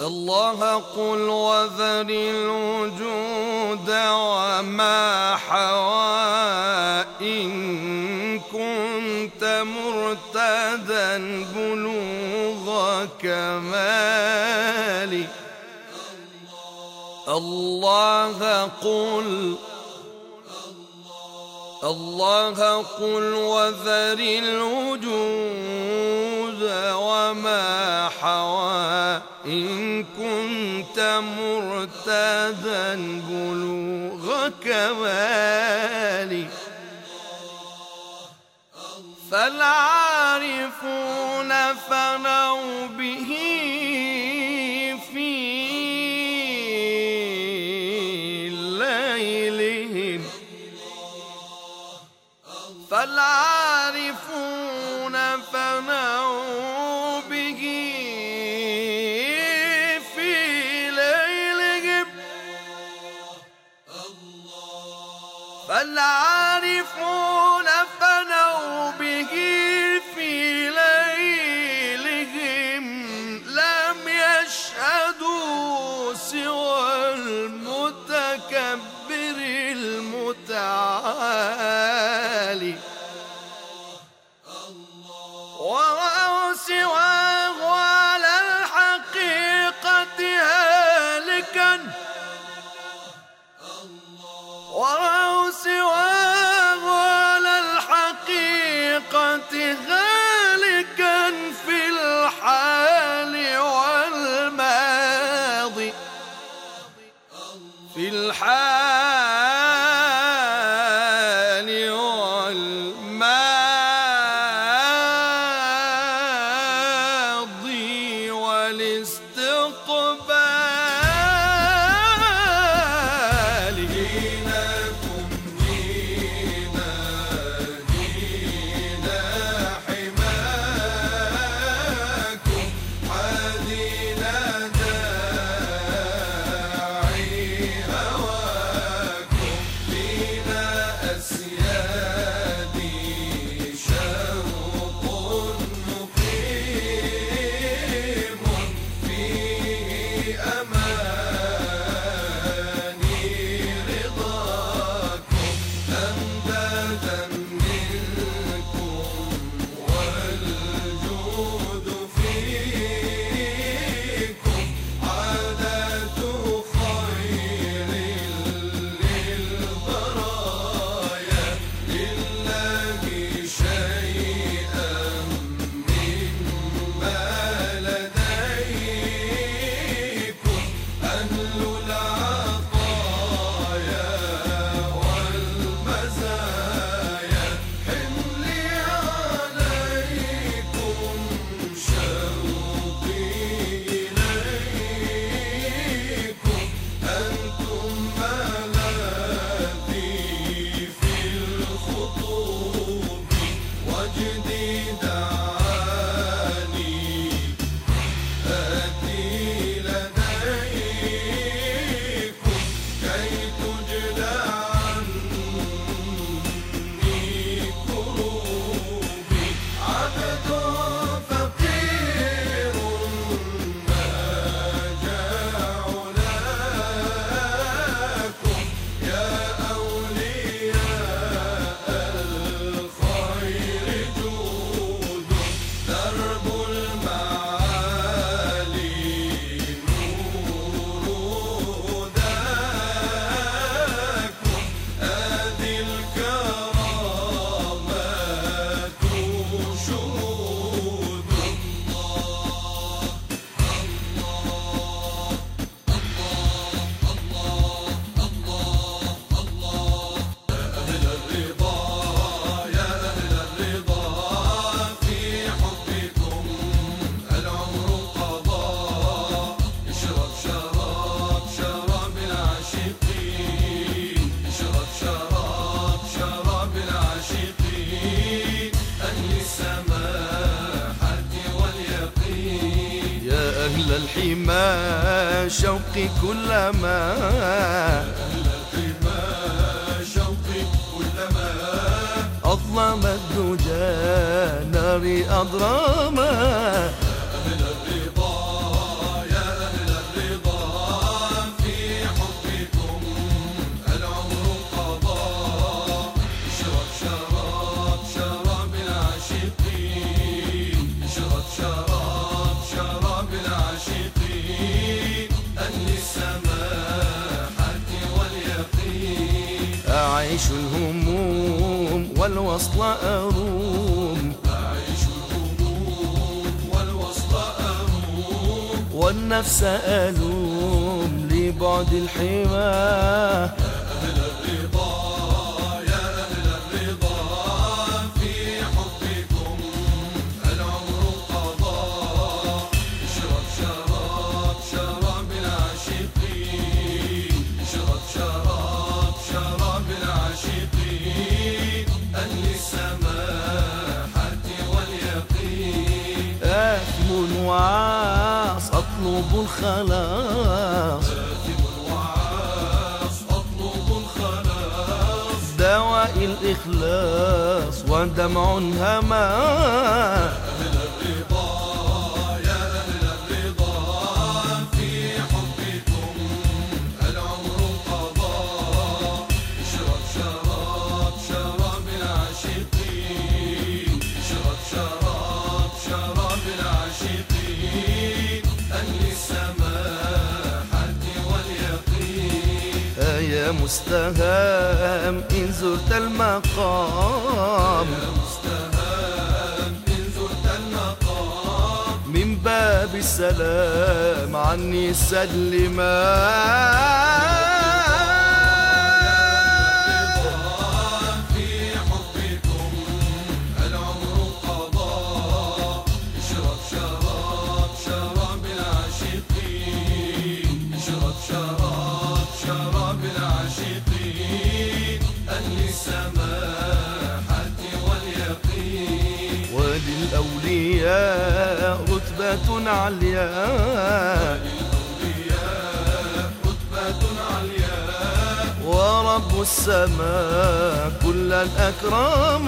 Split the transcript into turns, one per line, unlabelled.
الله قل وذر الوجود وما حوى إن كنت مرتدا بلوغ كمالي. الله قل الله قل وذر الوجود وما حوى إن كنت مرتدا بلوغ كمالي فالعارفون فنوا به فالعارفون فنوا به في ليلهم لم يشهدوا سوى المتكبر المتعال. في الحال الحما الحمى شوقي كلما أظلم الدجى ناري أضرما والوصل أروم.
أعيش الهموم والوصل أروم
والنفس ألوم لبعد الحماه أطلب الخلاص دواء الإخلاص ودمع هما.
يا
مستهام إن زرت المقام
مستهام إن زرت المقام.
من باب السلام عني سلما.
العاشقين أهل السماحة واليقين.
وللأولياء رتبة عليا
الأولياء رتبة عليا
ورب السماء كل الأكرام.